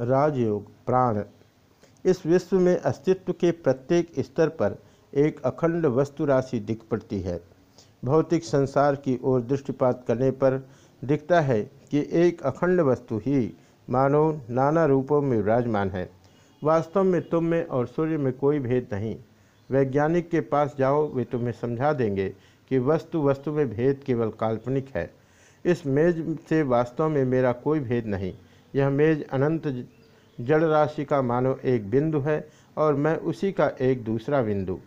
राजयोग, प्राण। इस विश्व में अस्तित्व के प्रत्येक स्तर पर एक अखंड वस्तु राशि दिख पड़ती है। भौतिक संसार की ओर दृष्टिपात करने पर दिखता है कि एक अखंड वस्तु ही मानो नाना रूपों में विराजमान है। वास्तव में तुम में और सूर्य में कोई भेद नहीं। वैज्ञानिक के पास जाओ, वे तुम्हें समझा देंगे कि वस्तु वस्तु में भेद केवल काल्पनिक है। इस मेज से वास्तव में मेरा कोई भेद नहीं। यह मेज अनंत जड़ राशि का मानो एक बिंदु है और मैं उसी का एक दूसरा बिंदु।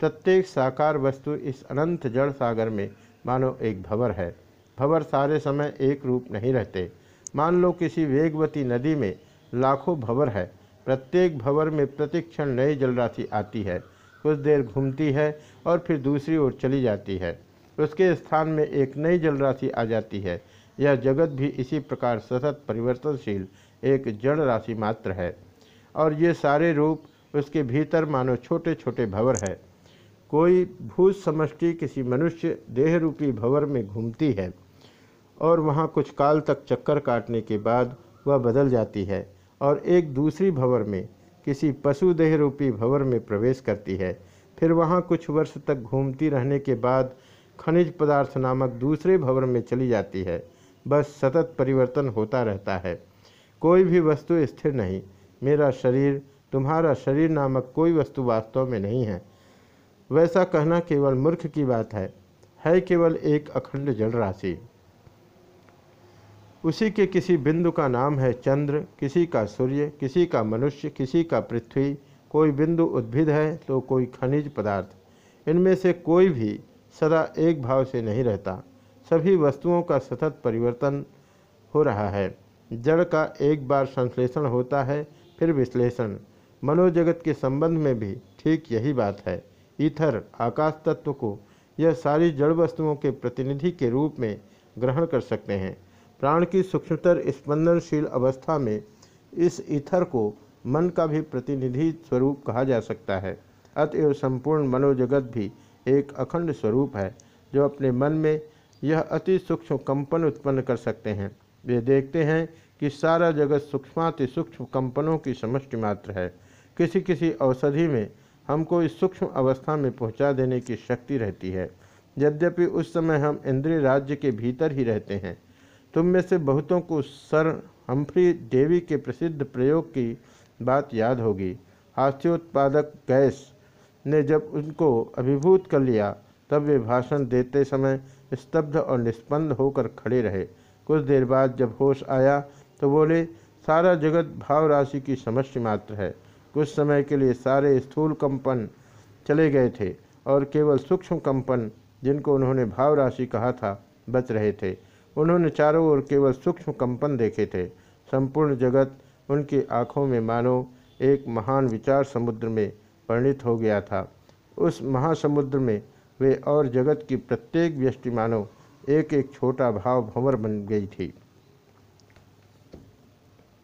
प्रत्येक साकार वस्तु इस अनंत जड़ सागर में मानो एक भवर है। भवर सारे समय एक रूप नहीं रहते। मान लो किसी वेगवती नदी में लाखों भवर है। प्रत्येक भवर में प्रतिक्षण नई जलराशि आती है। कुछ देर घूमती है और फिर दूसरी ओर चली जाती है। उसके स्थान में एक नई जलराशि आ जाती है। यह जगत भी इसी प्रकार सतत परिवर्तनशील, एक जड़ राशि मात्र है। और ये सारे रूप उसके भीतर मानो छोटे छोटे भवर है। कोई भूत समष्टि किसी मनुष्य देह रूपी भवर में घूमती है और वहाँ कुछ काल तक चक्कर काटने के बाद वह बदल जाती है और एक दूसरी भंवर में किसी पशु देह रूपी भंवर में प्रवेश करती है। फिर वहाँ कुछ वर्ष तक घूमती रहने के बाद खनिज पदार्थ नामक दूसरे भंवर में चली जाती है। बस सतत परिवर्तन होता रहता है। कोई भी वस्तु स्थिर नहीं। मेरा शरीर, तुम्हारा शरीर नामक कोई वस्तु वास्तव में नहीं है। वैसा कहना केवल मूर्ख की बात है। है केवल एक अखंड जल राशि उसी के किसी बिंदु का नाम है चंद्र, किसी का सूर्य, किसी का मनुष्य, किसी का पृथ्वी। कोई बिंदु उद्भिद है तो कोई खनिज पदार्थ। इनमें से कोई भी सदा एक भाव से नहीं रहता। सभी वस्तुओं का सतत परिवर्तन हो रहा है। जड़ का एक बार संश्लेषण होता है, फिर विश्लेषण। मनोजगत के संबंध में भी ठीक यही बात है। ईथर, आकाश तत्व को यह सारी जड़ वस्तुओं के प्रतिनिधि के रूप में ग्रहण कर सकते हैं। प्राण की सूक्ष्मतर स्पंदनशील अवस्था में इस ईथर को मन का भी प्रतिनिधि स्वरूप कहा जा सकता है। अतएव संपूर्ण मनोजगत भी एक अखंड स्वरूप है, जो अपने मन में यह अति सूक्ष्म कंपन उत्पन्न कर सकते हैं। वे देखते हैं कि सारा जगत सूक्ष्माति सूक्ष्म कंपनों की समष्टि मात्र है। किसी किसी औषधि में हमको इस सूक्ष्म अवस्था में पहुँचा देने की शक्ति रहती है। यद्यपि उस समय हम इंद्रिय राज्य के भीतर ही रहते हैं, तुम में से बहुतों को सर हम्फ्री देवी के प्रसिद्ध प्रयोग की बात याद होगी। हास्योत्पादक गैस ने जब उनको अभिभूत कर लिया तब वे भाषण देते समय स्तब्ध और निष्पन्द होकर खड़े रहे। कुछ देर बाद जब होश आया तो बोले, सारा जगत भाव राशि की समष्टि मात्र है। कुछ समय के लिए सारे स्थूल कंपन चले गए थे और केवल सूक्ष्म कंपन, जिनको उन्होंने भाव राशि कहा था, बच रहे थे। उन्होंने चारों ओर केवल सूक्ष्म कंपन देखे थे। संपूर्ण जगत उनकी आँखों में मानो एक महान विचार समुद्र में परिणित हो गया था। उस महासमुद्र में वे और जगत की प्रत्येक व्यष्टि मानो एक एक छोटा भाव भंवर बन गई थी।